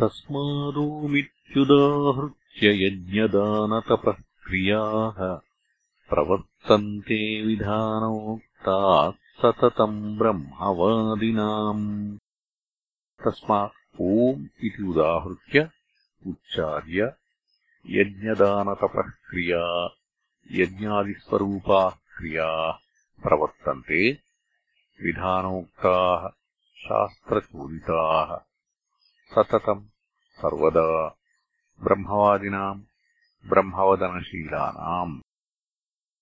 तस्मादोमित्युदाहृत्य यज्ञदानतपः क्रियाः प्रवर्तन्ते विधानोक्ताः सततम् ब्रह्मवादिनाम्। तस्मात् ओम् इति उदाहृत्य उच्चार्य यज्ञदानतपः क्रिया यज्ञादिस्वरूपाः क्रियाः प्रवर्तन्ते विधानोक्ताः शास्त्रचोदिताः सततम् सर्वदा ब्रह्मवादिनाम् ब्रह्मवदनशीलानाम्